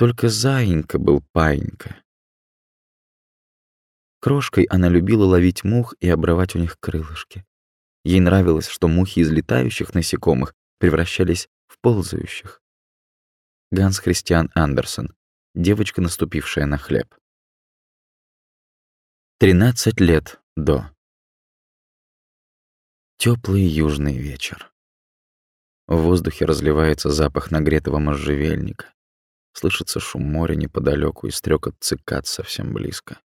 Только заинька был паинька. Крошкой она любила ловить мух и обрывать у них крылышки. Ей нравилось, что мухи из летающих насекомых превращались в ползающих. Ганс Христиан Андерсон. Девочка, наступившая на хлеб. 13 лет до. Теплый южный вечер. В воздухе разливается запах нагретого можжевельника. Слышится шум моря неподалеку и стрекот цикад совсем близко.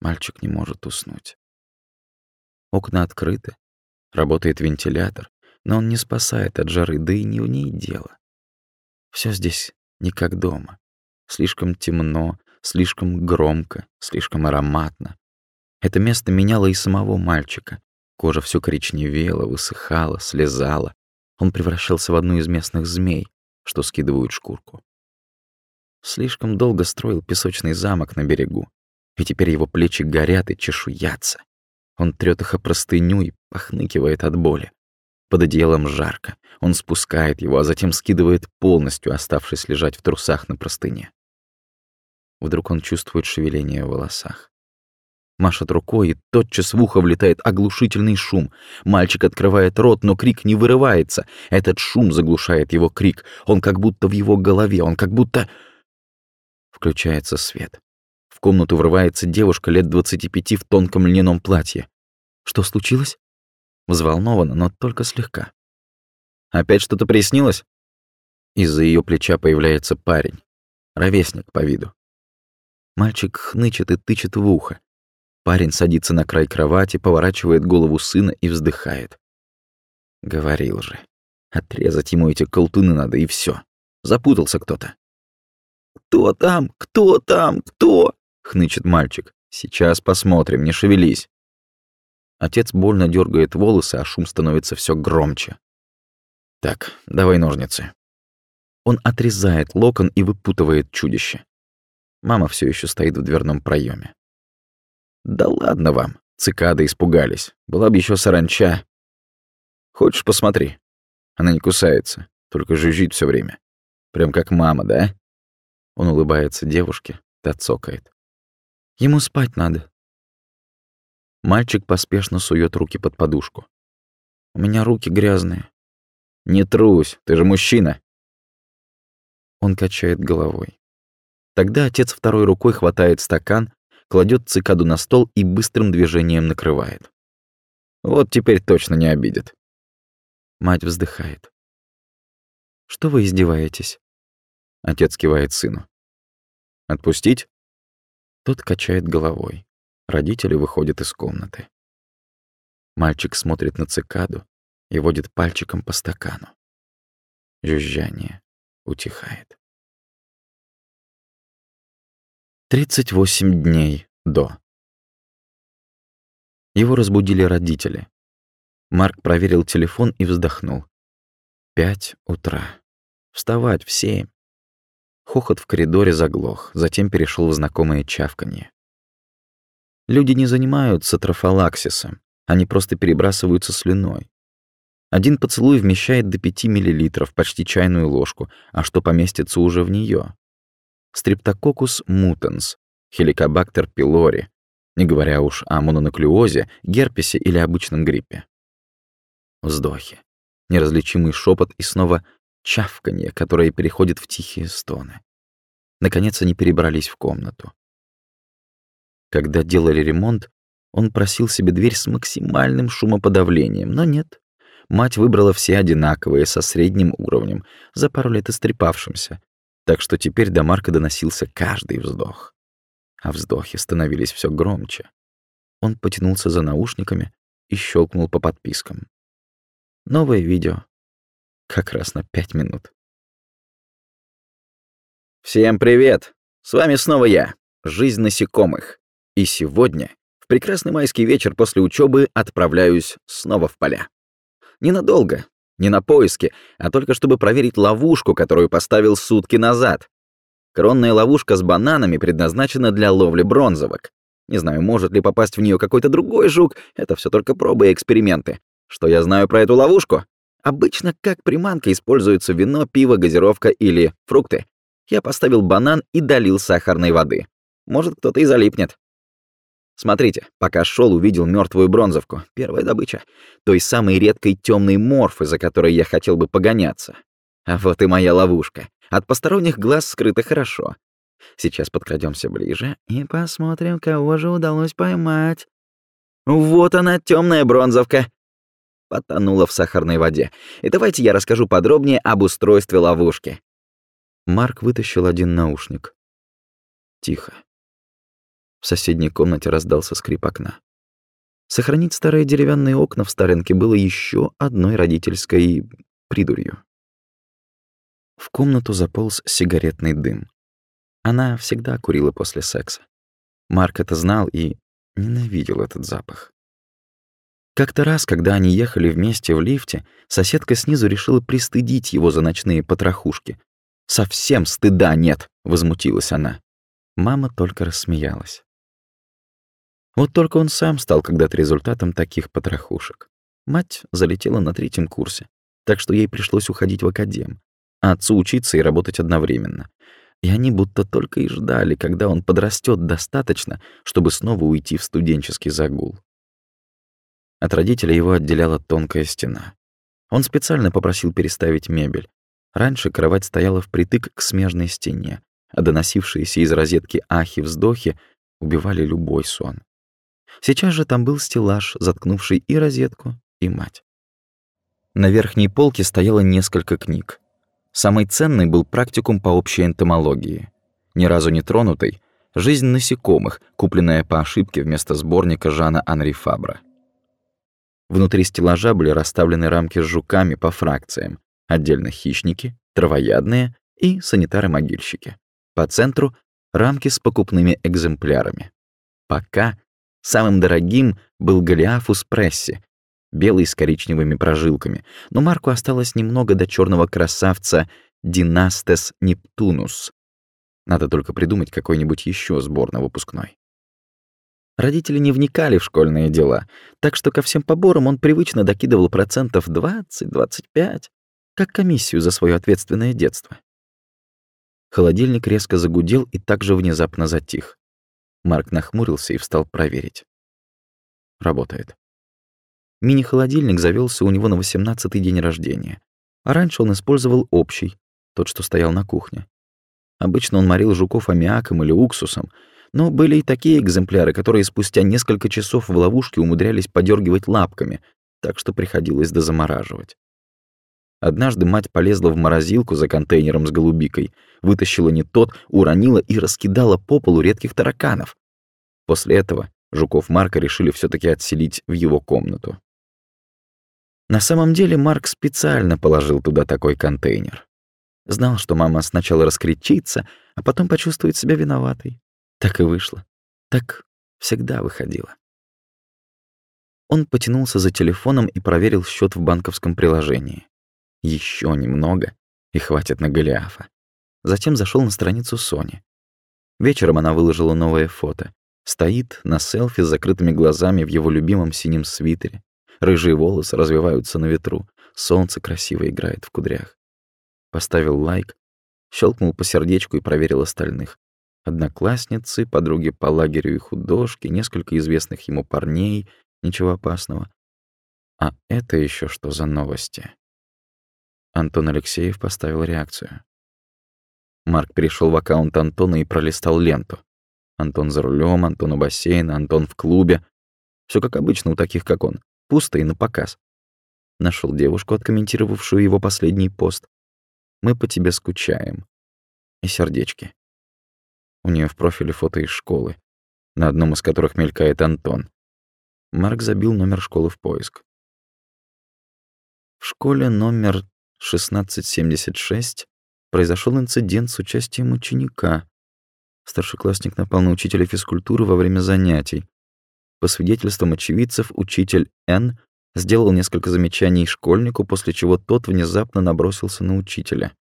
Мальчик не может уснуть. Окна открыты, работает вентилятор, но он не спасает от жары, да и не в ней дело. Все здесь не как дома. Слишком темно, слишком громко, слишком ароматно. Это место меняло и самого мальчика. Кожа все коричневела, высыхала, слезала. Он превращался в одну из местных змей, что скидывают шкурку. Слишком долго строил песочный замок на берегу, и теперь его плечи горят и чешуятся. Он трёт их о простыню и похныкивает от боли. Под одеялом жарко. Он спускает его, а затем скидывает полностью, оставшись лежать в трусах на простыне. Вдруг он чувствует шевеление в волосах. Машет рукой, и тотчас в ухо влетает оглушительный шум. Мальчик открывает рот, но крик не вырывается. Этот шум заглушает его крик. Он как будто в его голове, он как будто... Включается свет. В комнату врывается девушка лет 25 в тонком льняном платье. Что случилось? Взволнована, но только слегка. Опять что-то приснилось? Из-за ее плеча появляется парень. Ровесник по виду. Мальчик хнычет и тычет в ухо. Парень садится на край кровати, поворачивает голову сына и вздыхает. Говорил же. Отрезать ему эти колтуны надо, и все. Запутался кто-то. «Кто там? Кто там? Кто?» — хнычет мальчик. «Сейчас посмотрим, не шевелись». Отец больно дергает волосы, а шум становится все громче. «Так, давай ножницы». Он отрезает локон и выпутывает чудище. Мама все еще стоит в дверном проеме. «Да ладно вам, цикады испугались. Была бы еще саранча. Хочешь, посмотри. Она не кусается, только жужжит все время. Прям как мама, да?» Он улыбается девушке, та цокает. Ему спать надо. Мальчик поспешно сует руки под подушку. У меня руки грязные. Не трусь, ты же мужчина. Он качает головой. Тогда отец второй рукой хватает стакан, кладет цикаду на стол и быстрым движением накрывает. Вот теперь точно не обидит. Мать вздыхает. Что вы издеваетесь? Отец кивает сыну. «Отпустить?» Тот качает головой. Родители выходят из комнаты. Мальчик смотрит на цикаду и водит пальчиком по стакану. Жужжание утихает. 38 дней до. Его разбудили родители. Марк проверил телефон и вздохнул. Пять утра. Вставать в семь. Хохот в коридоре заглох, затем перешел в знакомое чавканье. Люди не занимаются трофалаксисом, они просто перебрасываются слюной. Один поцелуй вмещает до 5 мл, почти чайную ложку, а что поместится уже в нее? Стрептококус мутанс, хеликобактер пилори, не говоря уж о мононуклеозе, герпесе или обычном гриппе. Вздохи, неразличимый шепот и снова чавканье, которое переходит в тихие стоны. Наконец они перебрались в комнату. Когда делали ремонт, он просил себе дверь с максимальным шумоподавлением, но нет. Мать выбрала все одинаковые, со средним уровнем, за пару лет истрепавшимся, так что теперь до Марка доносился каждый вздох. А вздохи становились все громче. Он потянулся за наушниками и щелкнул по подпискам. Новое видео, как раз на пять минут. Всем привет! С вами снова я, Жизнь насекомых. И сегодня, в прекрасный майский вечер после учебы, отправляюсь снова в поля. Ненадолго, не на поиски, а только чтобы проверить ловушку, которую поставил сутки назад. Кронная ловушка с бананами предназначена для ловли бронзовок. Не знаю, может ли попасть в нее какой-то другой жук, это все только пробы и эксперименты. Что я знаю про эту ловушку? Обычно как приманка используется вино, пиво, газировка или фрукты. Я поставил банан и долил сахарной воды. Может, кто-то и залипнет. Смотрите, пока шел, увидел мертвую бронзовку. Первая добыча. Той самой редкой темной морфы, за которой я хотел бы погоняться. А вот и моя ловушка. От посторонних глаз скрыто хорошо. Сейчас подкрадемся ближе и посмотрим, кого же удалось поймать. Вот она, темная бронзовка. Потонула в сахарной воде. И давайте я расскажу подробнее об устройстве ловушки. Марк вытащил один наушник. Тихо. В соседней комнате раздался скрип окна. Сохранить старые деревянные окна в Сталинке было еще одной родительской придурью. В комнату заполз сигаретный дым. Она всегда курила после секса. Марк это знал и ненавидел этот запах. Как-то раз, когда они ехали вместе в лифте, соседка снизу решила пристыдить его за ночные потрохушки, «Совсем стыда нет!» — возмутилась она. Мама только рассмеялась. Вот только он сам стал когда-то результатом таких потрохушек. Мать залетела на третьем курсе, так что ей пришлось уходить в академ, а отцу учиться и работать одновременно. И они будто только и ждали, когда он подрастет достаточно, чтобы снова уйти в студенческий загул. От родителей его отделяла тонкая стена. Он специально попросил переставить мебель, Раньше кровать стояла впритык к смежной стене, а доносившиеся из розетки ахи-вздохи убивали любой сон. Сейчас же там был стеллаж, заткнувший и розетку, и мать. На верхней полке стояло несколько книг. Самый ценный был практикум по общей энтомологии. Ни разу не тронутый — «Жизнь насекомых», купленная по ошибке вместо сборника Жана Анри Фабра. Внутри стеллажа были расставлены рамки с жуками по фракциям, Отдельно хищники, травоядные и санитары-могильщики. По центру — рамки с покупными экземплярами. Пока самым дорогим был Голиафус пресси, белый с коричневыми прожилками, но Марку осталось немного до черного красавца Династес Нептунус. Надо только придумать какой-нибудь еще сбор на выпускной. Родители не вникали в школьные дела, так что ко всем поборам он привычно докидывал процентов 20-25 как комиссию за свое ответственное детство. Холодильник резко загудел и также внезапно затих. Марк нахмурился и встал проверить. Работает. Мини-холодильник завелся у него на 18-й день рождения, а раньше он использовал общий, тот, что стоял на кухне. Обычно он морил жуков аммиаком или уксусом, но были и такие экземпляры, которые спустя несколько часов в ловушке умудрялись подергивать лапками, так что приходилось дозамораживать. Однажды мать полезла в морозилку за контейнером с голубикой, вытащила не тот, уронила и раскидала по полу редких тараканов. После этого жуков Марка решили все таки отселить в его комнату. На самом деле Марк специально положил туда такой контейнер. Знал, что мама сначала раскричится, а потом почувствует себя виноватой. Так и вышло. Так всегда выходило. Он потянулся за телефоном и проверил счет в банковском приложении. Еще немного, и хватит на Голиафа. Затем зашел на страницу Сони. Вечером она выложила новое фото. Стоит на селфи с закрытыми глазами в его любимом синем свитере. Рыжие волосы развиваются на ветру. Солнце красиво играет в кудрях. Поставил лайк, щелкнул по сердечку и проверил остальных. Одноклассницы, подруги по лагерю и художки, несколько известных ему парней, ничего опасного. А это еще что за новости? Антон Алексеев поставил реакцию. Марк перешел в аккаунт Антона и пролистал ленту. Антон за рулем, Антон у бассейна, Антон в клубе. Все как обычно у таких, как он. Пусто и на показ. Нашел девушку, откомментировавшую его последний пост. «Мы по тебе скучаем». И сердечки. У нее в профиле фото из школы, на одном из которых мелькает Антон. Марк забил номер школы в поиск. В школе номер 1676 произошел инцидент с участием ученика. Старшеклассник напал на учителя физкультуры во время занятий. По свидетельствам очевидцев, учитель Н сделал несколько замечаний школьнику, после чего тот внезапно набросился на учителя.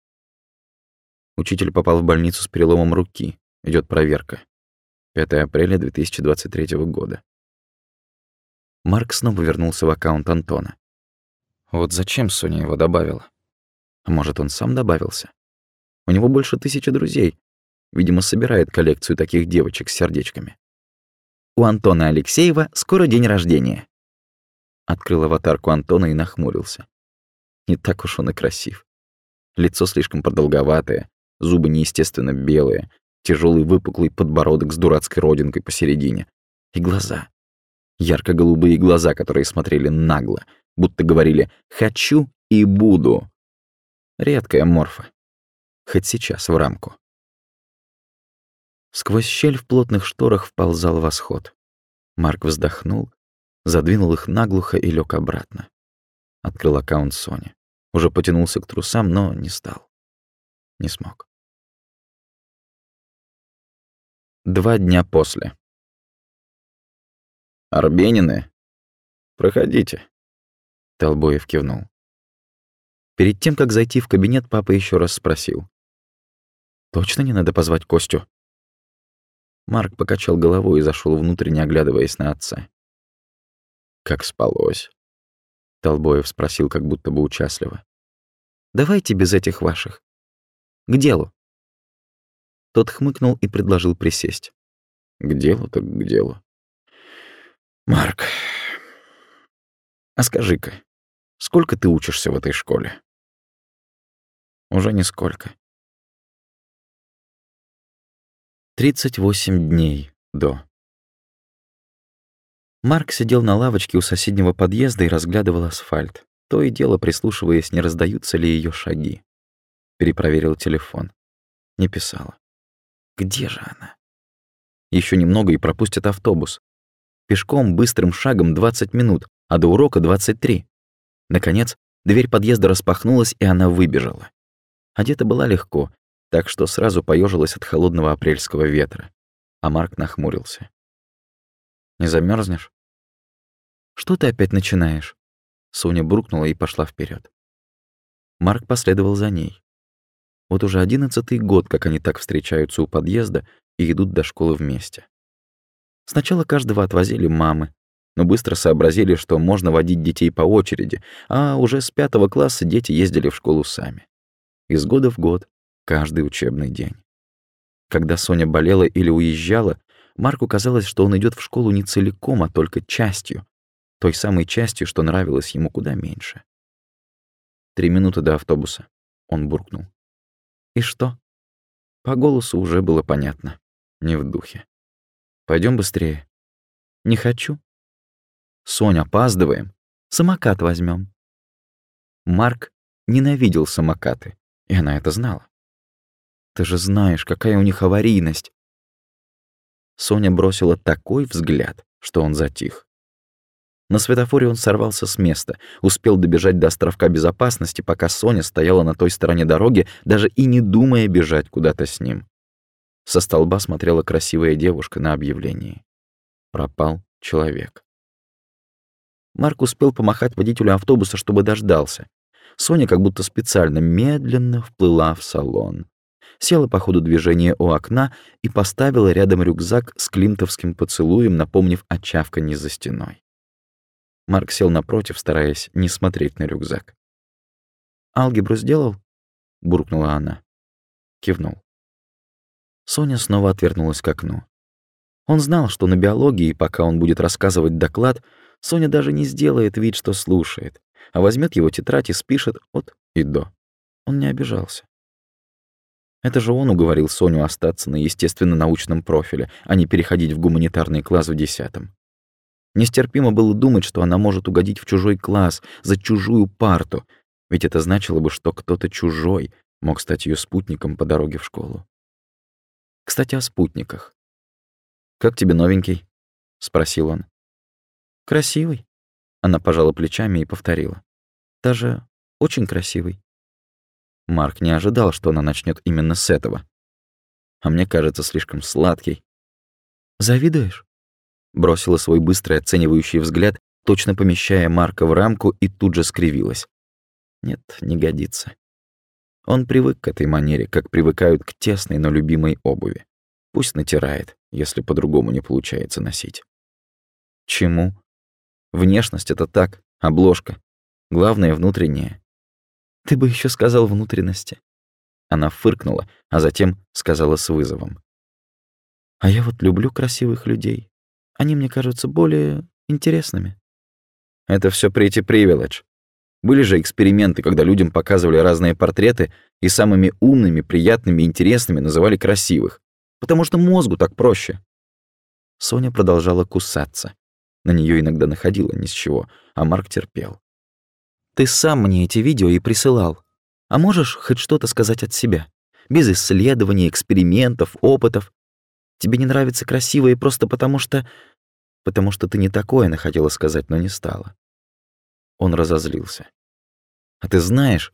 Учитель попал в больницу с переломом руки. Идет проверка. 5 апреля 2023 года. Марк снова вернулся в аккаунт Антона. Вот зачем Соня его добавила? А может, он сам добавился? У него больше тысячи друзей. Видимо, собирает коллекцию таких девочек с сердечками. У Антона Алексеева скоро день рождения. Открыл аватарку Антона и нахмурился. Не так уж он и красив. Лицо слишком продолговатое, зубы неестественно белые, тяжелый выпуклый подбородок с дурацкой родинкой посередине. И глаза. Ярко-голубые глаза, которые смотрели нагло, будто говорили «хочу и буду». Редкая морфа. Хоть сейчас в рамку. Сквозь щель в плотных шторах вползал восход. Марк вздохнул, задвинул их наглухо и лег обратно. Открыл аккаунт Сони. Уже потянулся к трусам, но не стал. Не смог. Два дня после. «Арбенины? Проходите», — Толбоев кивнул. Перед тем, как зайти в кабинет, папа еще раз спросил. «Точно не надо позвать Костю?» Марк покачал головой и зашел внутрь, не оглядываясь на отца. «Как спалось?» Толбоев спросил, как будто бы участливо. «Давайте без этих ваших. К делу». Тот хмыкнул и предложил присесть. «К делу так к делу. Марк, а скажи-ка, сколько ты учишься в этой школе? Уже нисколько. 38 дней до. Марк сидел на лавочке у соседнего подъезда и разглядывал асфальт, то и дело прислушиваясь, не раздаются ли ее шаги. Перепроверил телефон. Не писала. Где же она? Еще немного и пропустят автобус. Пешком быстрым шагом 20 минут, а до урока 23. Наконец, дверь подъезда распахнулась, и она выбежала. Одета была легко, так что сразу поежилась от холодного апрельского ветра. А Марк нахмурился. «Не замерзнешь? «Что ты опять начинаешь?» Соня буркнула и пошла вперед. Марк последовал за ней. Вот уже одиннадцатый год, как они так встречаются у подъезда и идут до школы вместе. Сначала каждого отвозили мамы, но быстро сообразили, что можно водить детей по очереди, а уже с пятого класса дети ездили в школу сами. Из года в год, каждый учебный день. Когда Соня болела или уезжала, Марку казалось, что он идет в школу не целиком, а только частью, той самой частью, что нравилось ему куда меньше. Три минуты до автобуса. Он буркнул. И что? По голосу уже было понятно. Не в духе. Пойдем быстрее. Не хочу. Соня, опаздываем. Самокат возьмем. Марк ненавидел самокаты, и она это знала. Ты же знаешь, какая у них аварийность. Соня бросила такой взгляд, что он затих. На светофоре он сорвался с места, успел добежать до островка безопасности, пока Соня стояла на той стороне дороги, даже и не думая бежать куда-то с ним. Со столба смотрела красивая девушка на объявлении. Пропал человек. Марк успел помахать водителю автобуса, чтобы дождался. Соня как будто специально медленно вплыла в салон. Села по ходу движения у окна и поставила рядом рюкзак с климтовским поцелуем, напомнив о чавканье за стеной. Марк сел напротив, стараясь не смотреть на рюкзак. «Алгебру сделал?» — буркнула она. Кивнул. Соня снова отвернулась к окну. Он знал, что на биологии, пока он будет рассказывать доклад, Соня даже не сделает вид, что слушает, а возьмет его тетрадь и спишет от и до. Он не обижался. Это же он уговорил Соню остаться на естественно-научном профиле, а не переходить в гуманитарный класс в десятом. Нестерпимо было думать, что она может угодить в чужой класс, за чужую парту, ведь это значило бы, что кто-то чужой мог стать ее спутником по дороге в школу. Кстати, о спутниках. «Как тебе новенький?» — спросил он. «Красивый». Она пожала плечами и повторила. «Даже очень красивый». Марк не ожидал, что она начнет именно с этого. А мне кажется, слишком сладкий. «Завидуешь?» Бросила свой быстрый оценивающий взгляд, точно помещая Марка в рамку, и тут же скривилась. Нет, не годится. Он привык к этой манере, как привыкают к тесной, но любимой обуви. Пусть натирает, если по-другому не получается носить. Чему? Внешность — это так, обложка. Главное — внутреннее. Ты бы еще сказал внутренности. Она фыркнула, а затем сказала с вызовом. «А я вот люблю красивых людей. Они мне кажутся более интересными». «Это все Pretty Privilege. Были же эксперименты, когда людям показывали разные портреты и самыми умными, приятными интересными называли красивых. Потому что мозгу так проще». Соня продолжала кусаться. На нее иногда находило ни с чего, а Марк терпел. «Ты сам мне эти видео и присылал. А можешь хоть что-то сказать от себя? Без исследований, экспериментов, опытов. Тебе не нравится красивое просто потому что... Потому что ты не такое она хотела сказать, но не стала. Он разозлился. А ты знаешь,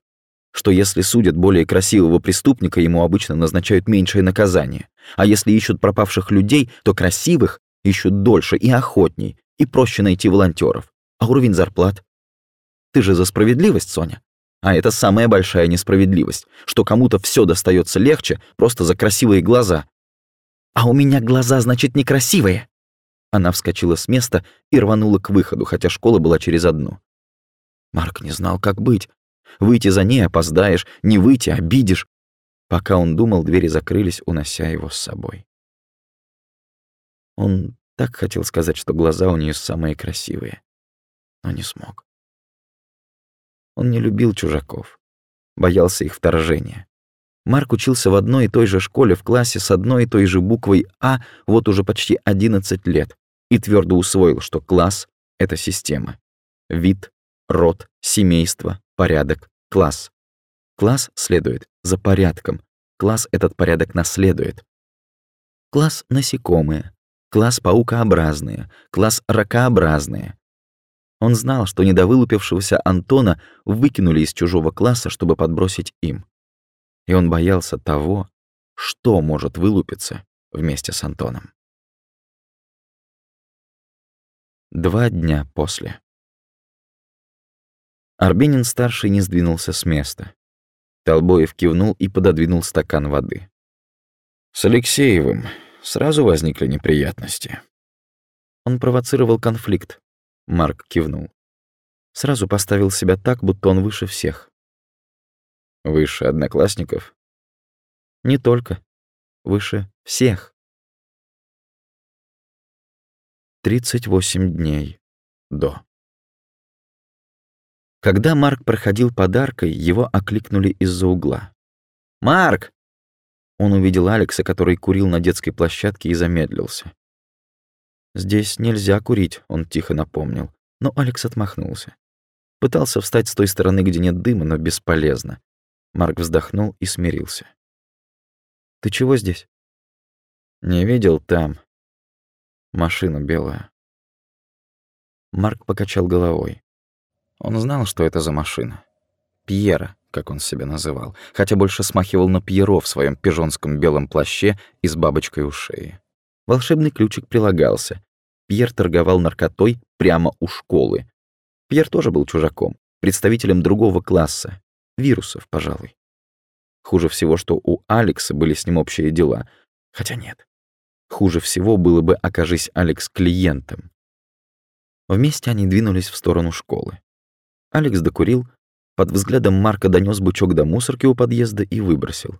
что если судят более красивого преступника, ему обычно назначают меньшее наказание, а если ищут пропавших людей, то красивых ищут дольше и охотней, и проще найти волонтеров. А уровень зарплат? Ты же за справедливость, Соня. А это самая большая несправедливость, что кому-то все достается легче просто за красивые глаза. А у меня глаза, значит, некрасивые. Она вскочила с места и рванула к выходу, хотя школа была через одну. Марк не знал, как быть. Выйти за ней опоздаешь, не выйти обидишь. Пока он думал, двери закрылись, унося его с собой. Он так хотел сказать, что глаза у нее самые красивые, но не смог. Он не любил чужаков, боялся их вторжения. Марк учился в одной и той же школе в классе с одной и той же буквой «А» вот уже почти 11 лет и твердо усвоил, что класс — это система. Вид, род, семейство, порядок, класс. Класс следует за порядком, класс этот порядок наследует. Класс насекомые, класс паукообразные, класс ракообразные, он знал, что недовылупившегося Антона выкинули из чужого класса, чтобы подбросить им. И он боялся того, что может вылупиться вместе с Антоном. Два дня после. Арбенин-старший не сдвинулся с места. Толбоев кивнул и пододвинул стакан воды. «С Алексеевым сразу возникли неприятности». Он провоцировал конфликт, Марк кивнул. Сразу поставил себя так, будто он выше всех. Выше одноклассников? Не только. Выше всех. 38 дней до. Когда Марк проходил подаркой, его окликнули из-за угла. «Марк!» Он увидел Алекса, который курил на детской площадке и замедлился. «Здесь нельзя курить», — он тихо напомнил. Но Алекс отмахнулся. Пытался встать с той стороны, где нет дыма, но бесполезно. Марк вздохнул и смирился. «Ты чего здесь?» «Не видел там. Машина белая». Марк покачал головой. Он знал, что это за машина. Пьера, как он себя называл, хотя больше смахивал на Пьеро в своем пижонском белом плаще и с бабочкой у шеи. Волшебный ключик прилагался. Пьер торговал наркотой прямо у школы. Пьер тоже был чужаком, представителем другого класса. Вирусов, пожалуй. Хуже всего, что у Алекса были с ним общие дела. Хотя нет. Хуже всего было бы, окажись Алекс клиентом. Вместе они двинулись в сторону школы. Алекс докурил, под взглядом Марка донес бычок до мусорки у подъезда и выбросил.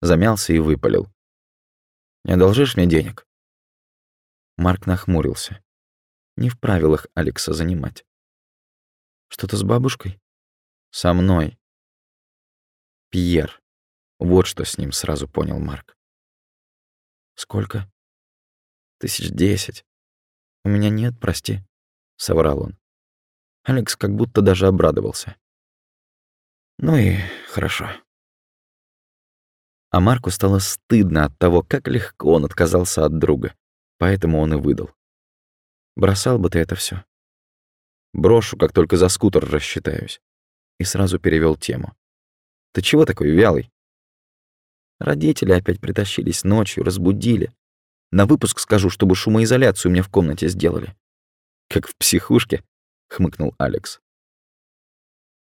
Замялся и выпалил. «Не одолжишь мне денег?» Марк нахмурился. Не в правилах Алекса занимать. «Что-то с бабушкой?» «Со мной». «Пьер». Вот что с ним сразу понял Марк. «Сколько?» «Тысяч десять. У меня нет, прости», — соврал он. Алекс как будто даже обрадовался. «Ну и хорошо». А Марку стало стыдно от того, как легко он отказался от друга. Поэтому он и выдал. Бросал бы ты это все. Брошу, как только за скутер рассчитаюсь. И сразу перевел тему. Ты чего такой вялый? Родители опять притащились ночью, разбудили. На выпуск скажу, чтобы шумоизоляцию мне в комнате сделали. Как в психушке, хмыкнул Алекс.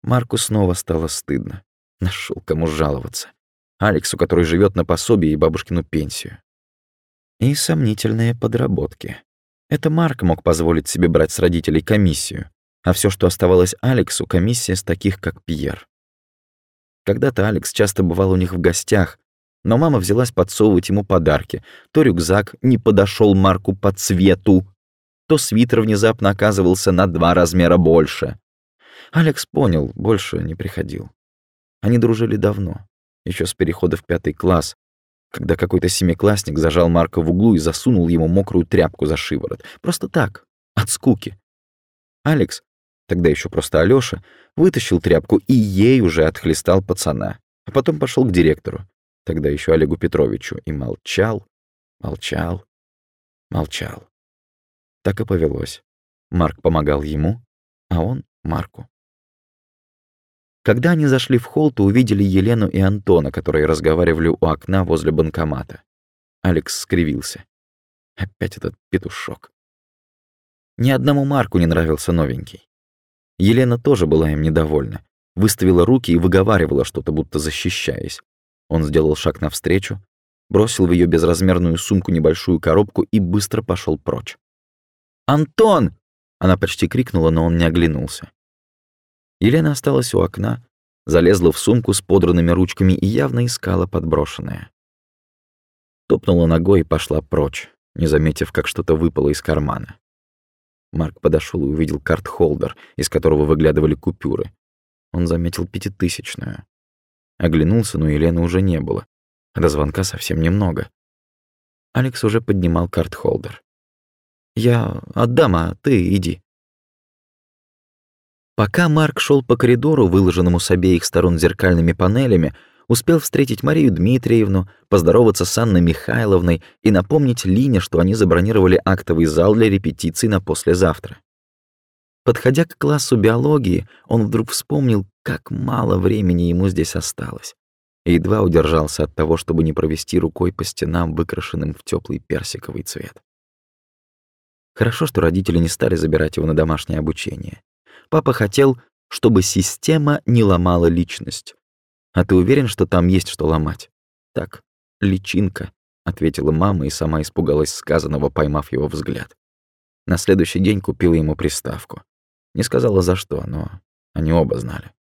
Марку снова стало стыдно. Нашел кому жаловаться. Алексу, который живет на пособие и бабушкину пенсию и сомнительные подработки. Это Марк мог позволить себе брать с родителей комиссию, а все, что оставалось Алексу, комиссия с таких, как Пьер. Когда-то Алекс часто бывал у них в гостях, но мама взялась подсовывать ему подарки. То рюкзак не подошел Марку по цвету, то свитер внезапно оказывался на два размера больше. Алекс понял, больше не приходил. Они дружили давно, еще с перехода в пятый класс, когда какой-то семиклассник зажал Марка в углу и засунул ему мокрую тряпку за шиворот. Просто так, от скуки. Алекс, тогда еще просто Алёша, вытащил тряпку и ей уже отхлестал пацана, а потом пошел к директору, тогда еще Олегу Петровичу, и молчал, молчал, молчал. Так и повелось. Марк помогал ему, а он — Марку. Когда они зашли в холл, то увидели Елену и Антона, которые разговаривали у окна возле банкомата. Алекс скривился. Опять этот петушок. Ни одному Марку не нравился новенький. Елена тоже была им недовольна. Выставила руки и выговаривала что-то, будто защищаясь. Он сделал шаг навстречу, бросил в ее безразмерную сумку небольшую коробку и быстро пошел прочь. «Антон!» — она почти крикнула, но он не оглянулся. Елена осталась у окна, залезла в сумку с подранными ручками и явно искала подброшенное. Топнула ногой и пошла прочь, не заметив, как что-то выпало из кармана. Марк подошел и увидел карт-холдер, из которого выглядывали купюры. Он заметил пятитысячную. Оглянулся, но Елены уже не было. до звонка совсем немного. Алекс уже поднимал карт-холдер. «Я отдам, а ты иди». Пока Марк шел по коридору, выложенному с обеих сторон зеркальными панелями, успел встретить Марию Дмитриевну, поздороваться с Анной Михайловной и напомнить Лине, что они забронировали актовый зал для репетиций на послезавтра. Подходя к классу биологии, он вдруг вспомнил, как мало времени ему здесь осталось, и едва удержался от того, чтобы не провести рукой по стенам, выкрашенным в теплый персиковый цвет. Хорошо, что родители не стали забирать его на домашнее обучение. Папа хотел, чтобы система не ломала личность. А ты уверен, что там есть что ломать? Так, личинка, ответила мама и сама испугалась сказанного, поймав его взгляд. На следующий день купила ему приставку. Не сказала за что, но они оба знали.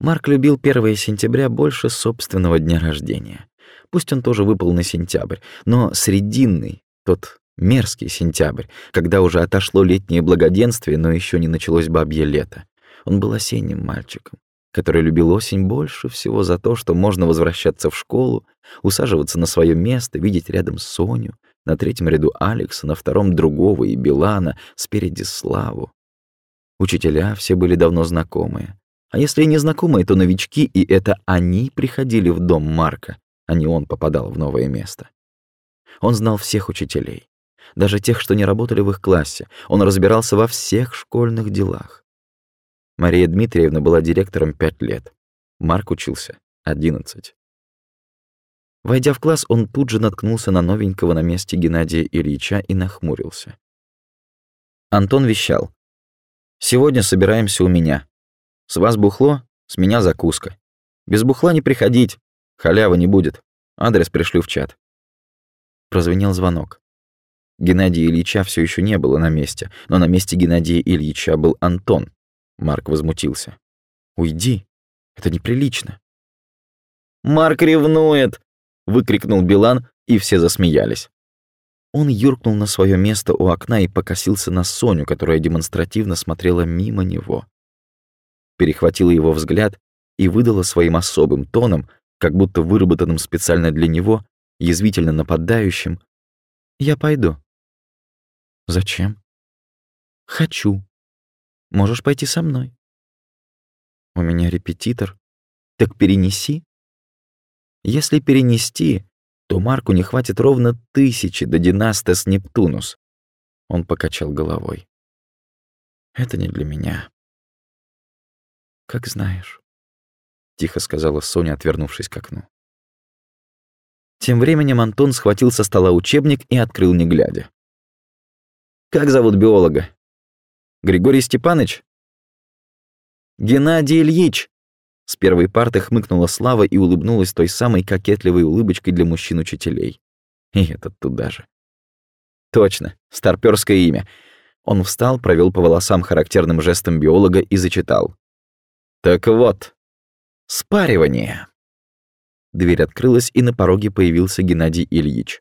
Марк любил 1 сентября больше собственного дня рождения. Пусть он тоже выпал на сентябрь, но срединный, тот Мерзкий сентябрь, когда уже отошло летнее благоденствие, но еще не началось бабье лето. Он был осенним мальчиком, который любил осень больше всего за то, что можно возвращаться в школу, усаживаться на свое место, видеть рядом Соню, на третьем ряду Алекса, на втором другого и Билана, спереди Славу. Учителя все были давно знакомые. А если и не знакомые, то новички, и это они приходили в дом Марка, а не он попадал в новое место. Он знал всех учителей даже тех, что не работали в их классе. Он разбирался во всех школьных делах. Мария Дмитриевна была директором пять лет. Марк учился одиннадцать. Войдя в класс, он тут же наткнулся на новенького на месте Геннадия Ильича и нахмурился. Антон вещал. «Сегодня собираемся у меня. С вас бухло, с меня закуска. Без бухла не приходить, халявы не будет. Адрес пришлю в чат». Прозвенел звонок. Геннадия Ильича все еще не было на месте, но на месте Геннадия Ильича был Антон. Марк возмутился. «Уйди, это неприлично». «Марк ревнует!» — выкрикнул Билан, и все засмеялись. Он юркнул на свое место у окна и покосился на Соню, которая демонстративно смотрела мимо него. Перехватила его взгляд и выдала своим особым тоном, как будто выработанным специально для него, язвительно нападающим, «Я пойду». Зачем? Хочу. Можешь пойти со мной. У меня репетитор. Так перенеси. Если перенести, то Марку не хватит ровно тысячи до Династес Нептунус. Он покачал головой. Это не для меня. Как знаешь, тихо сказала Соня, отвернувшись к окну. Тем временем Антон схватил со стола учебник и открыл, не глядя. Как зовут биолога? Григорий Степанович? Геннадий Ильич! С первой парты хмыкнула Слава и улыбнулась той самой кокетливой улыбочкой для мужчин-учителей. И этот туда же. Точно, старпёрское имя. Он встал, провел по волосам характерным жестом биолога и зачитал. Так вот, спаривание. Дверь открылась, и на пороге появился Геннадий Ильич.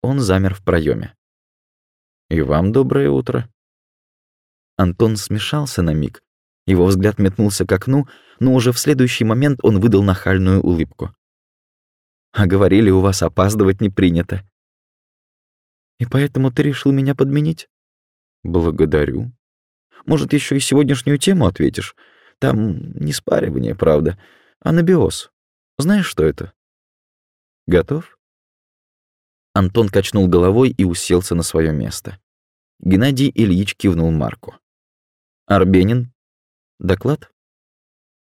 Он замер в проеме. «И вам доброе утро». Антон смешался на миг. Его взгляд метнулся к окну, но уже в следующий момент он выдал нахальную улыбку. «А говорили, у вас опаздывать не принято». «И поэтому ты решил меня подменить?» «Благодарю. Может, еще и сегодняшнюю тему ответишь? Там не спаривание, правда, а набиоз. Знаешь, что это?» «Готов?» Антон качнул головой и уселся на свое место. Геннадий Ильич кивнул Марку. «Арбенин? Доклад?»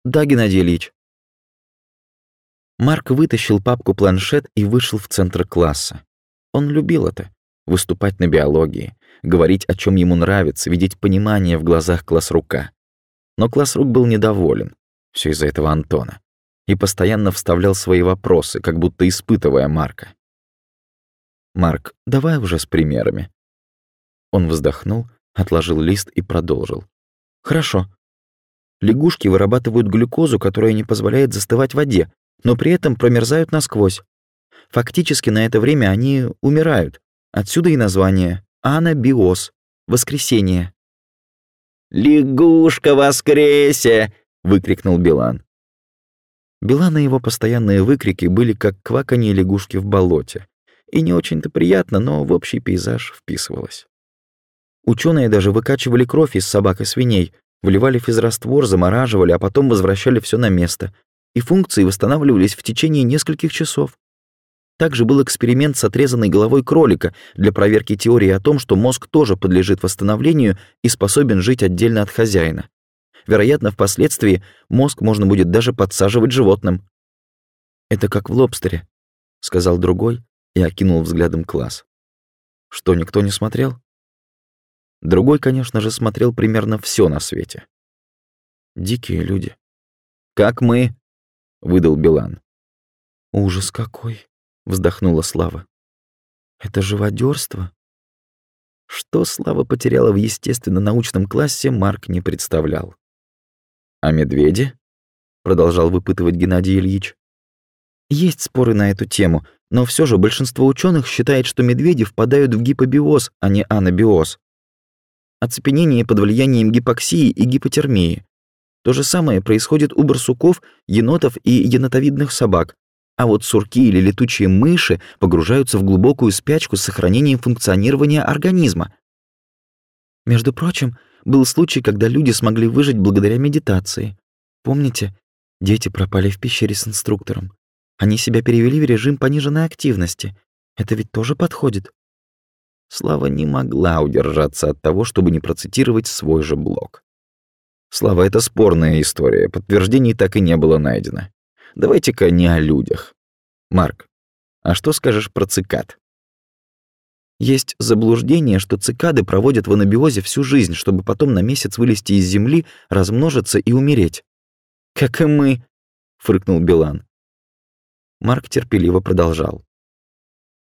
«Да, Геннадий Ильич». Марк вытащил папку-планшет и вышел в центр класса. Он любил это — выступать на биологии, говорить, о чем ему нравится, видеть понимание в глазах классрука. Но классрук был недоволен, все из-за этого Антона, и постоянно вставлял свои вопросы, как будто испытывая Марка. «Марк, давай уже с примерами». Он вздохнул, отложил лист и продолжил. «Хорошо. Лягушки вырабатывают глюкозу, которая не позволяет застывать в воде, но при этом промерзают насквозь. Фактически на это время они умирают. Отсюда и название анабиоз — воскресение. «Лягушка воскресе!» — выкрикнул Билан. Билана и его постоянные выкрики были как кваканье лягушки в болоте и не очень-то приятно, но в общий пейзаж вписывалось. Ученые даже выкачивали кровь из собак и свиней, вливали физраствор, замораживали, а потом возвращали все на место, и функции восстанавливались в течение нескольких часов. Также был эксперимент с отрезанной головой кролика для проверки теории о том, что мозг тоже подлежит восстановлению и способен жить отдельно от хозяина. Вероятно, впоследствии мозг можно будет даже подсаживать животным. «Это как в лобстере», — сказал другой, и окинул взглядом класс. Что, никто не смотрел? Другой, конечно же, смотрел примерно все на свете. Дикие люди. «Как мы?» — выдал Билан. «Ужас какой!» — вздохнула Слава. «Это живодерство?» Что Слава потеряла в естественно-научном классе, Марк не представлял. «А медведи?» — продолжал выпытывать Геннадий Ильич. Есть споры на эту тему, но все же большинство ученых считает, что медведи впадают в гипобиоз, а не анабиоз. Оцепенение под влиянием гипоксии и гипотермии. То же самое происходит у барсуков, енотов и енотовидных собак. А вот сурки или летучие мыши погружаются в глубокую спячку с сохранением функционирования организма. Между прочим, был случай, когда люди смогли выжить благодаря медитации. Помните, дети пропали в пещере с инструктором. Они себя перевели в режим пониженной активности. Это ведь тоже подходит. Слава не могла удержаться от того, чтобы не процитировать свой же блог. Слава, это спорная история, подтверждений так и не было найдено. Давайте-ка не о людях. Марк, а что скажешь про цикад? Есть заблуждение, что цикады проводят в анабиозе всю жизнь, чтобы потом на месяц вылезти из земли, размножиться и умереть. «Как и мы», — фыркнул Билан. Марк терпеливо продолжал.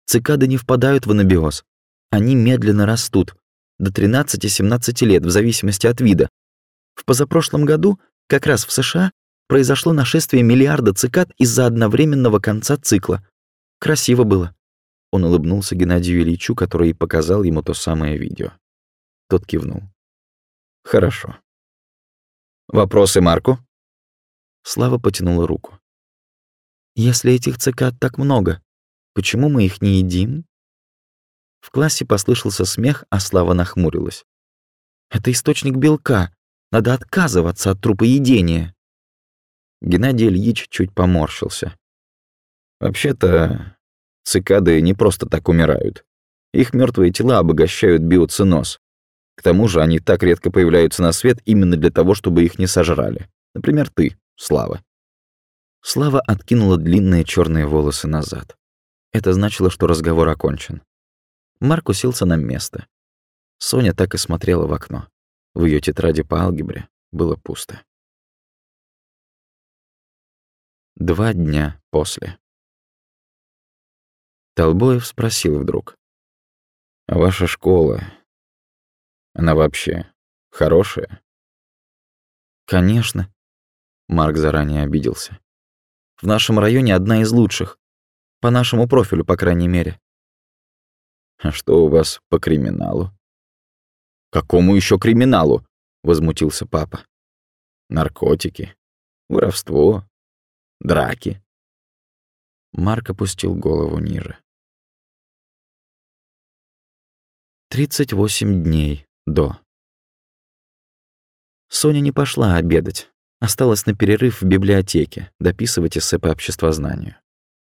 Цикады не впадают в анабиоз. Они медленно растут, до 13-17 лет, в зависимости от вида. В позапрошлом году, как раз в США, произошло нашествие миллиарда цикад из-за одновременного конца цикла. Красиво было. Он улыбнулся Геннадию Ильичу, который показал ему то самое видео. Тот кивнул. «Хорошо. Вопросы Марку?» Слава потянула руку. Если этих цикад так много, почему мы их не едим? В классе послышался смех, а Слава нахмурилась. Это источник белка. Надо отказываться от трупоедения. Геннадий Ильич чуть поморщился. Вообще-то, цикады не просто так умирают. Их мертвые тела обогащают биоциноз. К тому же они так редко появляются на свет именно для того, чтобы их не сожрали. Например, ты, Слава. Слава откинула длинные черные волосы назад. Это значило, что разговор окончен. Марк уселся на место. Соня так и смотрела в окно. В ее тетради по алгебре было пусто. Два дня после. Толбоев спросил вдруг. «А ваша школа, она вообще хорошая?» «Конечно. Марк заранее обиделся. «В нашем районе одна из лучших. По нашему профилю, по крайней мере». «А что у вас по криминалу?» «Какому еще криминалу?» — возмутился папа. «Наркотики, воровство, драки». Марк опустил голову ниже. Тридцать восемь дней до. Соня не пошла обедать. Осталась на перерыв в библиотеке, дописывать эссе по обществознанию.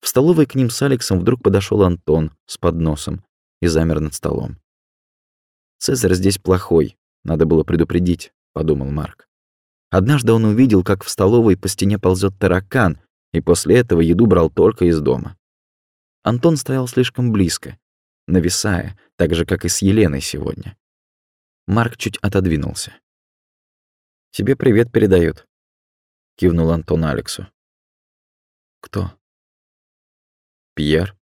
В столовой к ним с Алексом вдруг подошел Антон с подносом и замер над столом. «Цезарь здесь плохой, надо было предупредить», — подумал Марк. Однажды он увидел, как в столовой по стене ползет таракан, и после этого еду брал только из дома. Антон стоял слишком близко, нависая, так же, как и с Еленой сегодня. Марк чуть отодвинулся. «Тебе привет передают», — кивнул Антон Алексу. «Кто?» «Пьер».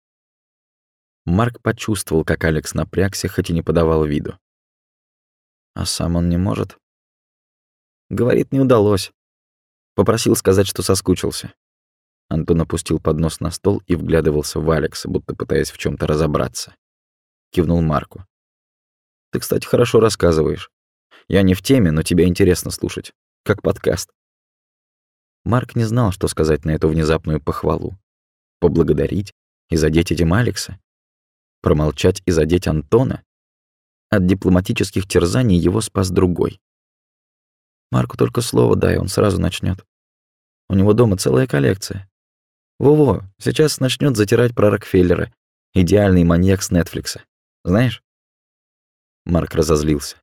Марк почувствовал, как Алекс напрягся, хоть и не подавал виду. «А сам он не может?» «Говорит, не удалось. Попросил сказать, что соскучился». Антон опустил поднос на стол и вглядывался в Алекса, будто пытаясь в чем то разобраться. Кивнул Марку. «Ты, кстати, хорошо рассказываешь. Я не в теме, но тебе интересно слушать. Как подкаст. Марк не знал, что сказать на эту внезапную похвалу. Поблагодарить и задеть этим Алекса? Промолчать и задеть Антона? От дипломатических терзаний его спас другой. Марку только слово дай, он сразу начнет. У него дома целая коллекция. Во-во, сейчас начнет затирать про Рокфеллера. Идеальный маньяк с Нетфликса. Знаешь? Марк разозлился.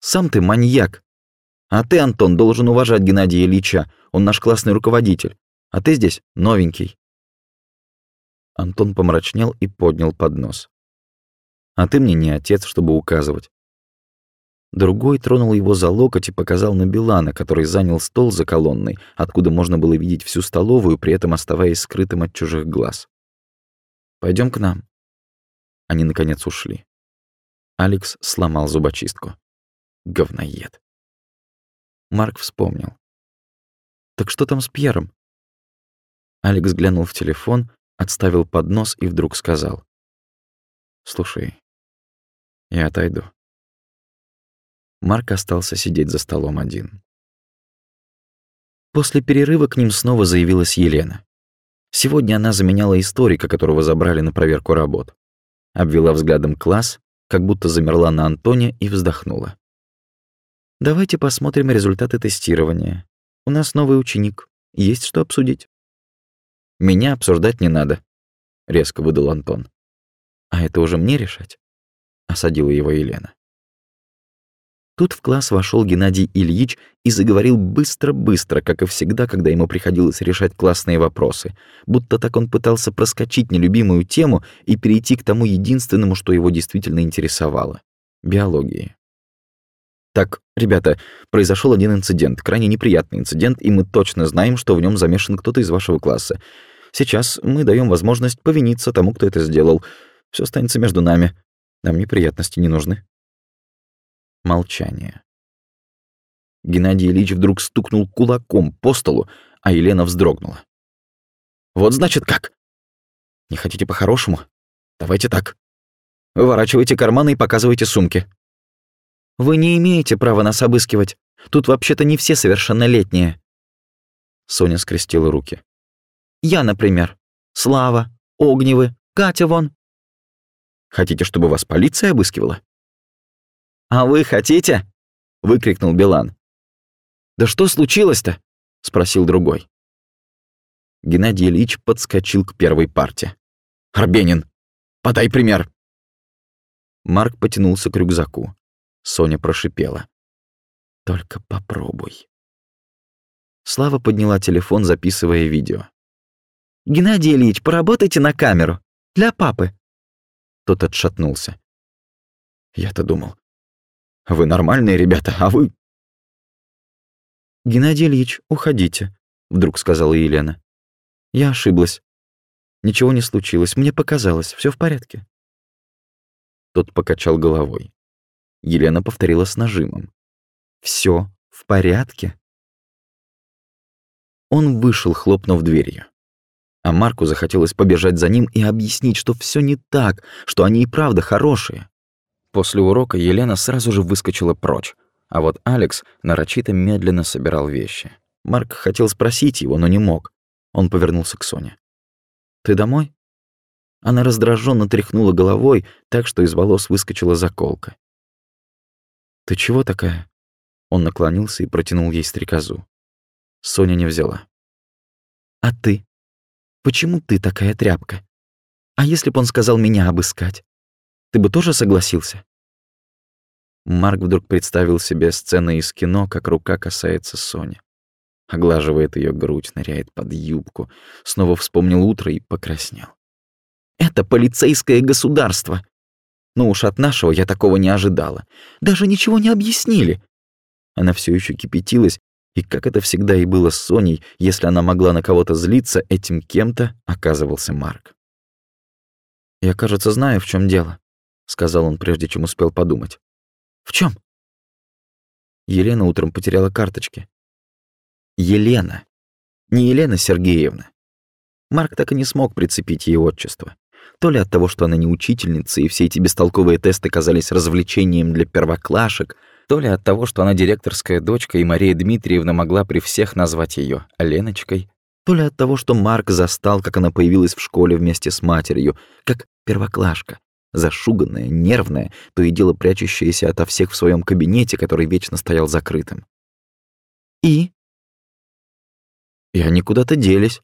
Сам ты маньяк. А ты, Антон, должен уважать Геннадия Ильича. Он наш классный руководитель. А ты здесь новенький. Антон помрачнел и поднял поднос. А ты мне не отец, чтобы указывать. Другой тронул его за локоть и показал на Билана, который занял стол за колонной, откуда можно было видеть всю столовую, при этом оставаясь скрытым от чужих глаз. Пойдем к нам». Они, наконец, ушли. Алекс сломал зубочистку. Говноед. Марк вспомнил. «Так что там с Пьером?» Алекс глянул в телефон, отставил поднос и вдруг сказал. «Слушай, я отойду». Марк остался сидеть за столом один. После перерыва к ним снова заявилась Елена. Сегодня она заменяла историка, которого забрали на проверку работ. Обвела взглядом класс, как будто замерла на Антоне и вздохнула. Давайте посмотрим результаты тестирования. У нас новый ученик. Есть что обсудить. Меня обсуждать не надо, резко выдал Антон. А это уже мне решать, осадила его Елена. Тут в класс вошел Геннадий Ильич и заговорил быстро-быстро, как и всегда, когда ему приходилось решать классные вопросы, будто так он пытался проскочить нелюбимую тему и перейти к тому единственному, что его действительно интересовало — биологии. Так, ребята, произошел один инцидент, крайне неприятный инцидент, и мы точно знаем, что в нем замешан кто-то из вашего класса. Сейчас мы даем возможность повиниться тому, кто это сделал. Все останется между нами. Нам неприятности не нужны. Молчание. Геннадий Ильич вдруг стукнул кулаком по столу, а Елена вздрогнула. «Вот значит как? Не хотите по-хорошему? Давайте так. Выворачивайте карманы и показывайте сумки. Вы не имеете права нас обыскивать. Тут вообще-то не все совершеннолетние. Соня скрестила руки. Я, например. Слава, Огневы, Катя вон. Хотите, чтобы вас полиция обыскивала? А вы хотите? выкрикнул Билан. Да что случилось-то? спросил другой. Геннадий Ильич подскочил к первой парте. «Арбенин, подай пример!» Марк потянулся к рюкзаку. Соня прошипела. «Только попробуй». Слава подняла телефон, записывая видео. «Геннадий Ильич, поработайте на камеру. Для папы». Тот отшатнулся. Я-то думал. Вы нормальные ребята, а вы... «Геннадий Ильич, уходите», — вдруг сказала Елена. «Я ошиблась. Ничего не случилось, мне показалось, все в порядке». Тот покачал головой. Елена повторила с нажимом. Все в порядке?» Он вышел, хлопнув дверью. А Марку захотелось побежать за ним и объяснить, что все не так, что они и правда хорошие. После урока Елена сразу же выскочила прочь, а вот Алекс нарочито медленно собирал вещи. Марк хотел спросить его, но не мог. Он повернулся к Соне. «Ты домой?» Она раздраженно тряхнула головой, так что из волос выскочила заколка. «Ты чего такая?» Он наклонился и протянул ей стрекозу. Соня не взяла. «А ты? Почему ты такая тряпка? А если бы он сказал меня обыскать? Ты бы тоже согласился?» Марк вдруг представил себе сцены из кино, как рука касается Сони. Оглаживает ее грудь, ныряет под юбку. Снова вспомнил утро и покраснел. «Это полицейское государство!» Ну уж от нашего я такого не ожидала. Даже ничего не объяснили. Она все еще кипятилась, и как это всегда и было с Соней, если она могла на кого-то злиться, этим кем-то оказывался Марк. «Я, кажется, знаю, в чем дело», — сказал он, прежде чем успел подумать. «В чем? Елена утром потеряла карточки. Елена. Не Елена Сергеевна. Марк так и не смог прицепить ей отчество. То ли от того, что она не учительница, и все эти бестолковые тесты казались развлечением для первоклашек, то ли от того, что она директорская дочка, и Мария Дмитриевна могла при всех назвать ее Леночкой, то ли от того, что Марк застал, как она появилась в школе вместе с матерью, как первоклашка, зашуганная, нервная, то и дело прячущаяся ото всех в своем кабинете, который вечно стоял закрытым. И? И они куда-то делись.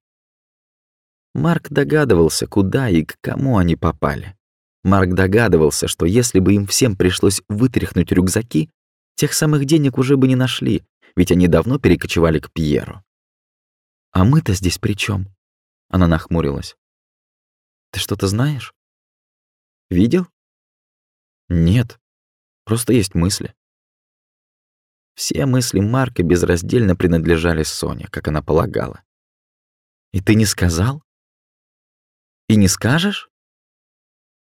Марк догадывался, куда и к кому они попали. Марк догадывался, что если бы им всем пришлось вытряхнуть рюкзаки, Тех самых денег уже бы не нашли, ведь они давно перекочевали к Пьеру. «А мы-то здесь при чем? Она нахмурилась. «Ты что-то знаешь? Видел?» «Нет, просто есть мысли». Все мысли Марка безраздельно принадлежали Соне, как она полагала. «И ты не сказал? И не скажешь?»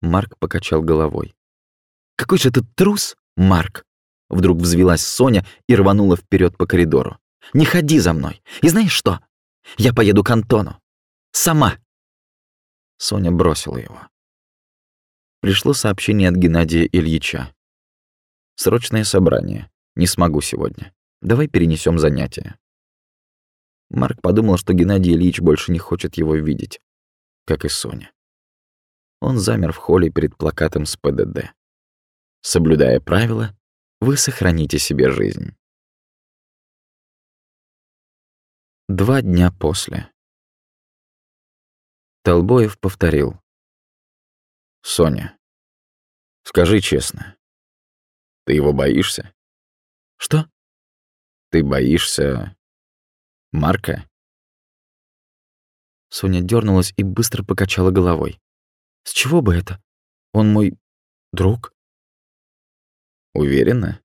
Марк покачал головой. «Какой же ты трус, Марк!» Вдруг взвилась Соня и рванула вперед по коридору. «Не ходи за мной! И знаешь что? Я поеду к Антону. Сама!» Соня бросила его. Пришло сообщение от Геннадия Ильича. «Срочное собрание. Не смогу сегодня. Давай перенесем занятия». Марк подумал, что Геннадий Ильич больше не хочет его видеть, как и Соня. Он замер в холле перед плакатом с ПДД. Соблюдая правила, вы сохраните себе жизнь. Два дня после. Толбоев повторил. «Соня, скажи честно, ты его боишься?» «Что?» «Ты боишься... Марка?» Соня дернулась и быстро покачала головой. «С чего бы это? Он мой друг?» Уверена?